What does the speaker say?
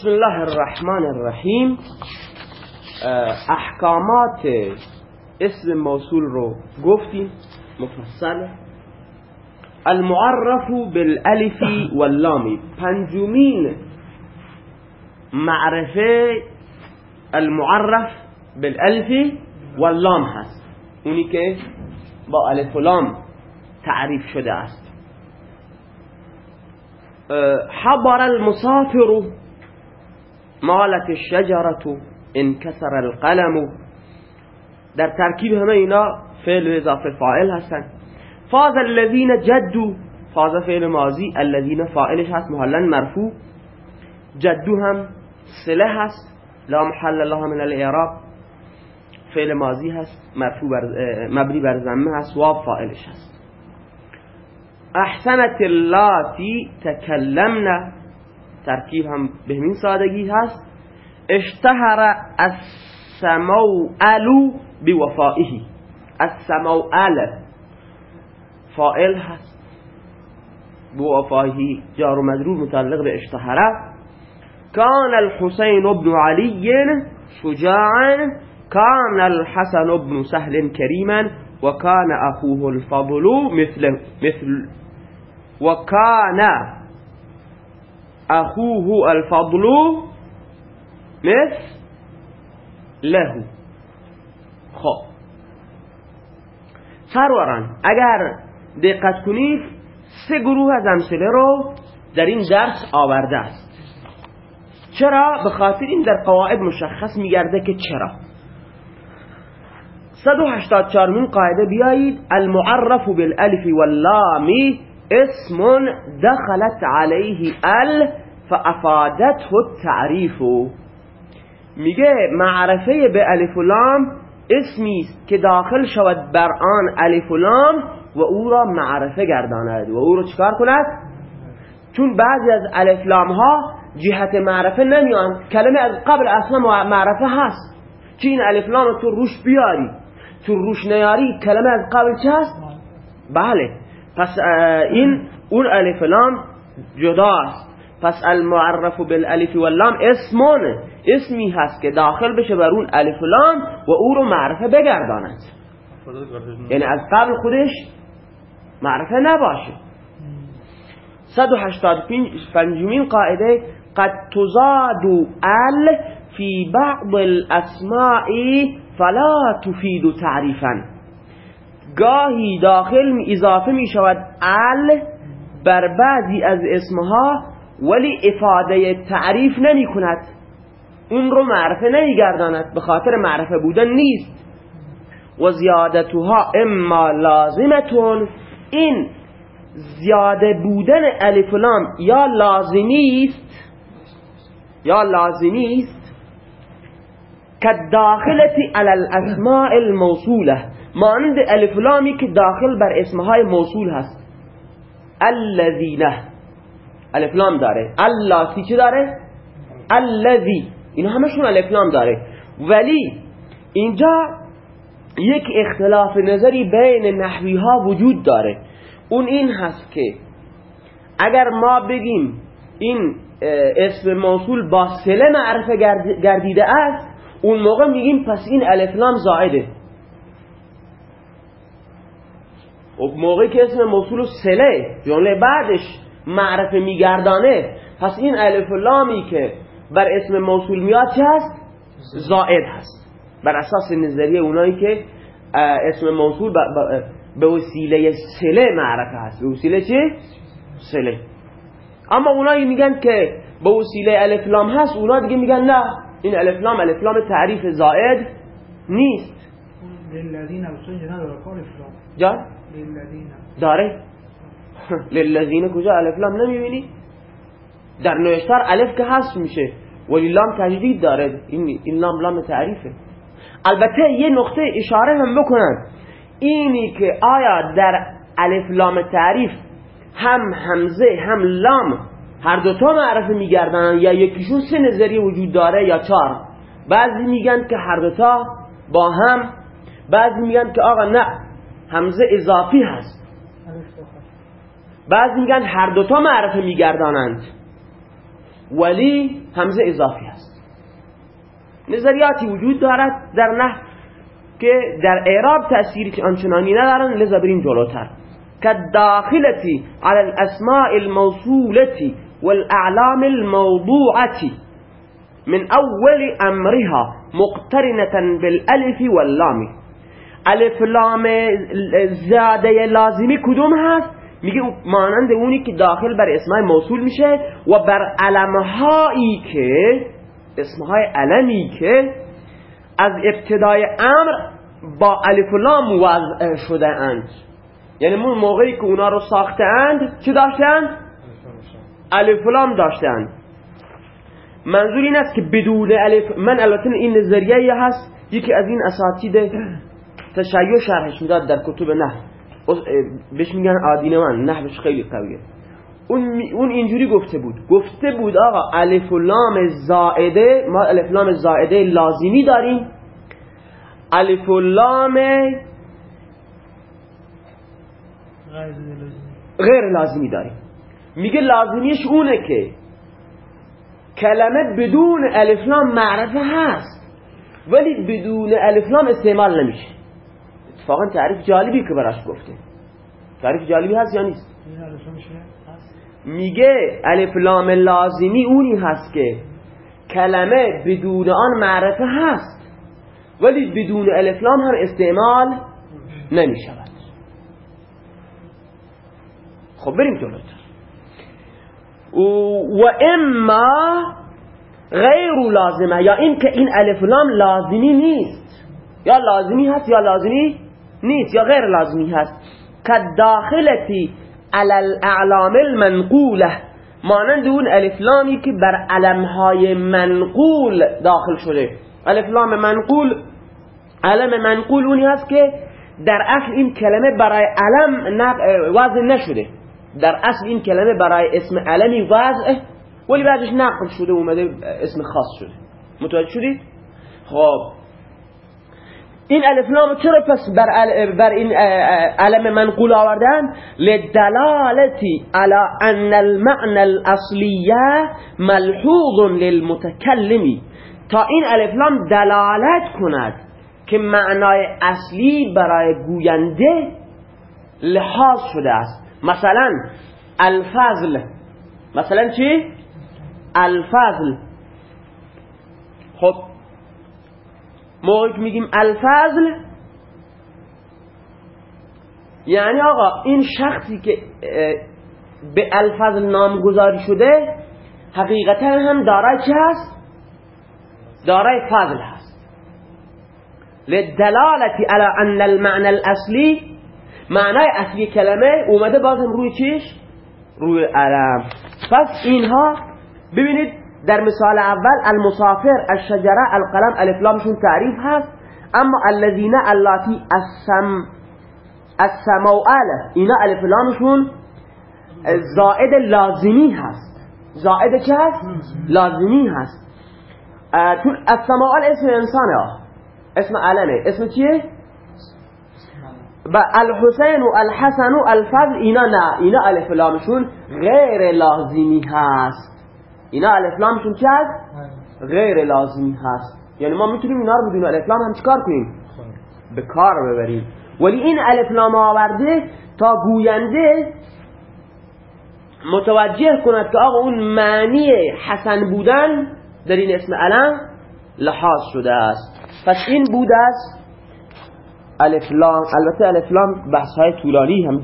بسم الله الرحمن الرحیم احکامات اسم موصول رو گفتیم. مفصل المعرف بالالف واللام. پنجمین معرفه المعرف بالالف واللام هست. اونی که با الف و لام تعریف شده است. حضر المسافر مالت الشجرة انکسر القلم. در ترکیب همه اینا فعل اضافه فاعل هستن. فاز الذين جدو فاز فعل ماضی الذين فاعلش هست محلا مرفوع. جدو هم سله هست لا محل الله من الاعراب. فعل ماضی هست مرفوع بر مبنی بر ضمه هست و فاعلش هست. احسنت اللاتی تکلمنا. ترکیب هم به همین سادگی هست. اشتهر السموئل بوفائه. السموئل فائل هست. بوفائه جار و مجرور متعلق به اشتهره كان الحسين بن علي شجاعا كان الحسن بن سهل كريما وكان أخوه الفضل مثل مثل وكان أخوه الفضل مثل له. خب. سروران اگر دقت کنید سه گروه از امثله رو در این درس آورده است. چرا؟ به خاطر این در قواعد مشخص میگرده که چرا. 184 من قاعده بیایید. المعرف بالالف واللام اسم دخلت عليه ال فافادته التعریف. میگه معرفه به الف لام اسمی است که داخل شود بر آن الف و لام و او را معرفه گرداند. و او را چکار کند؟ چون بعضی از الف لام ها جهت معرفه نمیان. کلمه از قبل اصلا معرفه هست. چی این الف لام تو روش بیاری؟ تو روش نیاری؟ کلمه از قبل چه هست؟ بله. پس این اون الف لام جداست. پس المعرف بالالف واللام اسمون اسمی هست که داخل بشه بر اون الف لام و او رو معرفه بگرداند. یعنی از قبل خودش معرفه نباشه. 185 قاعده قد تزاد ال في بعض الاسماء فلا تفید تعریفا. گاهی داخل اضافه می شود ال بر بعضی از اسمها ولی افاده تعریف نمی کند. اون رو معرفه نمی گرداند به خاطر معرفه بودن نیست. و زیادتها اما لازمتون این زیاده بودن الف لام یا لازمی است؟ یا لازمی است؟ که داخلتی علی الاسماء الموصوله مانند الف لامی که داخل بر اسمهای موصول هست. الذین. الف لام داره. اللاتی چه داره؟ الذی. اینا همشون الف لام داره. ولی اینجا یک اختلاف نظری بین نحوی ها وجود داره. اون این هست که اگر ما بگیم این اسم موصول با سله معرفه گردیده است اون موقع میگیم پس این الف لام زائده و خب موقعی که اسم موصول سله جمله بعدش معرفه میگردانه پس این الف لامی که بر اسم موصول میاد چه هست؟ زائد هست. بر اساس نظریه اونایی که اسم موصول به وسیله سله معرفه هست. به وسیله چه؟ سله. اما اونایی میگن که به وسیله الف لام هست اونا دیگه میگن نه. این الف لام الف لام تعریف زائد نیست. للذین جا داره؟ للذین کجا؟ الف لام نمی‌بینی؟ در نوشتار الف که هست میشه. ولی لام تجدید داره. این این لام لام تعریفه. البته یه نقطه اشاره هم بکنن اینی که آیا در الف لام تعریف هم همزه هم لام هر دوتا معرفه میگردن یا یکیشون سه نظریه وجود داره یا چهار؟ بعضی میگن که هر دوتا با هم بعضی میگن که آقا نه. همزه اضافی هست. بعضی میگن هر دوتا معرفه میگردانند. ولی همزه اضافی هست. نظریاتی وجود دارد در نه که در اعراب تأثیری که آنچنانی ندارن لذا بریم جلوتر. كالداخلة على الأسماء الموصولة والأعلام الموضوعة من أول أمرها مقترنة بالألف واللام. الف لام زاده لازمی کدوم هست؟ میگه مانند اونی که داخل بر اسمای موصول میشه و بر علمهایی که اسمهای علمی که از ابتدای امر با الف لام وضع شده اند. یعنی من موقعی که اونا رو ساخته اند چی داشتند؟ الف لام داشتند منظور این است که بدون الف من البته این نظریه هست یکی از این اساتید تشیع شرحش می‌داد در کتب نه بهش میگن آدین من نحوش خیلی قویه. اون اون اینجوری گفته بود. گفته بود آقا الف و لام زائده ما الف لام زائده لازمی داریم. الف و لام غیر لازمی داریم. میگه لازمیش اونه که کلمه بدون الف لام معرفه هست. ولی بدون الف لام استعمال نمیشه. اتفاقا تعریف جالبی که براش گفته. تعریف جالبی هست یا نیست؟ میگه الف لام لازمی اونی هست که کلمه بدون آن معرفه هست. ولی بدون الف لام هم استعمال نمی شود خب بریم جلوتر. و اما غیر لازمه یا این که این الف لام لازمی نیست. یا لازمی هست یا لازمی نیست یا غیر لازمی هست. که داخلتی علی الاعلام المنقوله. مانند اون الف لامی که بر علمهای منقول داخل شده. الف لام منقول علم منقول اونی هست که در اصل این کلمه برای علم وضع نشده. در اصل این کلمه برای اسم علمی وضع ولی بعدش نقل شده اومده اسم خاص شده. متوجه شدید؟ خب. این الف لام چرا پس بر, بر این علم منقول آوردن؟ لدلالتی على ان المعنى الاصلیه ملحوظ للمتکلمی. تا این الف لام دلالت کند که معنای اصلی برای گوینده لحاظ شده است. مثلا الفضل. مثلا چی؟ الفضل. خب موقعی که میگیم الفضل یعنی آقا این شخصی که به الفضل نامگذاری شده حقیقتا هم دارای چه هست؟ دارای فضل هست لدلالتی على ان المعنى الاصلی معنای اصلی کلمه اومده بازم روی چیش؟ روی علم پس اینها ببینید در مثال اول المسافر الشجره القلم الفلامشون تعریف هست. اما الذين اللاتی السم السموال اینا الفلامشون زائد لازمی هست. زائد چه هست؟ لازمی هست. چون السموال اسم انسانه اسم علمه اسم چیه؟ با الحسین و الحسن و الفضل اینا نه. اینا الفلامشون غیر لازمی هست. اینا الفلامشون چه هست؟ غیر لازمی هست. یعنی ما می‌تونیم اینا رو بدون الفلام هم چکار کنیم؟ به کار ببریم. ولی این الفلام آورده تا گوینده متوجه کند که آقا اون معنی حسن بودن در این اسم علم لحاظ شده است. پس این بود است الفلام البته الفلام بحث های طولانی هم